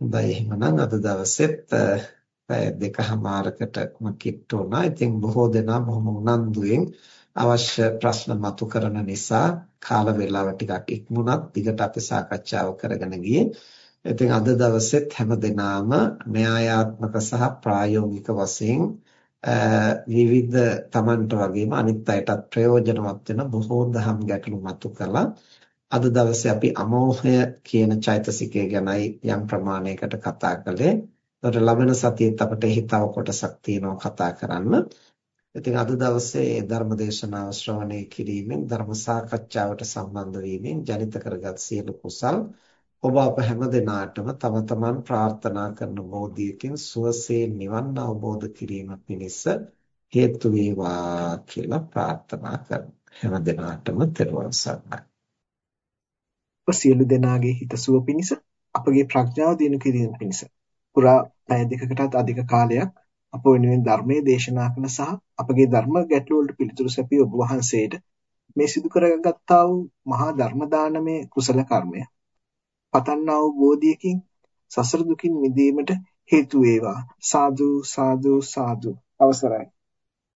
හොඳයි එහෙනම් අද දවසෙත් පැය දෙකමාරකටම කිට්ටු වුණා. ඉතින් බොහෝ දෙනා බොහොම උනන්දුවෙන් අවශ්‍ය ප්‍රශ්න මතු කරන නිසා කාල වේලාව ටිකක් ඉක්මුණත් දිගට අපි සාකච්ඡාව කරගෙන ගියේ. ඉතින් අද දවසෙත් හැම දිනාම න්‍යායාත්මක සහ ප්‍රායෝගික වශයෙන් විවිධ Tamanට වගේම අනිත් අයටත් ප්‍රයෝජනවත් වෙන බොහෝ දහම් ගැටලු මතු කළා. අද දවසේ අපි අමෝහය කියන චෛතසිකය ගැනයි යම් ප්‍රමාණයකට කතා කළේ. ඒතර ලබන සතියේත් අපිට එහි තව කොටසක් තියෙනවා කතා කරන්න. ඉතින් අද දවසේ ධර්ම දේශනාව ශ්‍රවණය කිරීමෙන් ධර්ම සාකච්ඡාවට සම්බන්ධ වීමෙන් ජනිත කරගත් සියලු කුසල් ඔබ අප හැම දිනාටම තම තමන් ප්‍රාර්ථනා කරන බෝධියකින් සුවසේ නිවන් අවබෝධ කිරීම පිණිස හේතු වේවා කියලා ප්‍රාර්ථනා කරමු. හැම දිනාටම තෙරුවන් සරණයි. අප සියලු දෙනාගේ හිතසුව පිණිස අපගේ ප්‍රඥාව දිනු කිරීම පිණිස. පුරා පැය දෙකකටත් අධික කාලයක් අප වෙනුවෙන් ධර්මයේ දේශනා කළ සහ අපගේ ධර්ම ගැටළු වලට පිළිතුරු සැපී ඔබ වහන්සේට මේ සිදු කරගත්තා වූ මහා ධර්ම දානමය කුසල කර්මය. පතන්නා වූ බෝධියකින් සසර දුකින් මිදීමට හේතු වේවා. සාදු සාදු සාදු. අවසරයි.